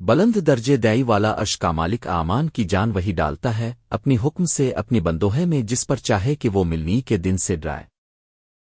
بلند درجے دائی والا عرش کا مالک آمان کی جان وہی ڈالتا ہے، اپنی حکم سے اپنی بندوہے میں جس پر چاہے کہ وہ ملنی کے دن سے ڈرائے۔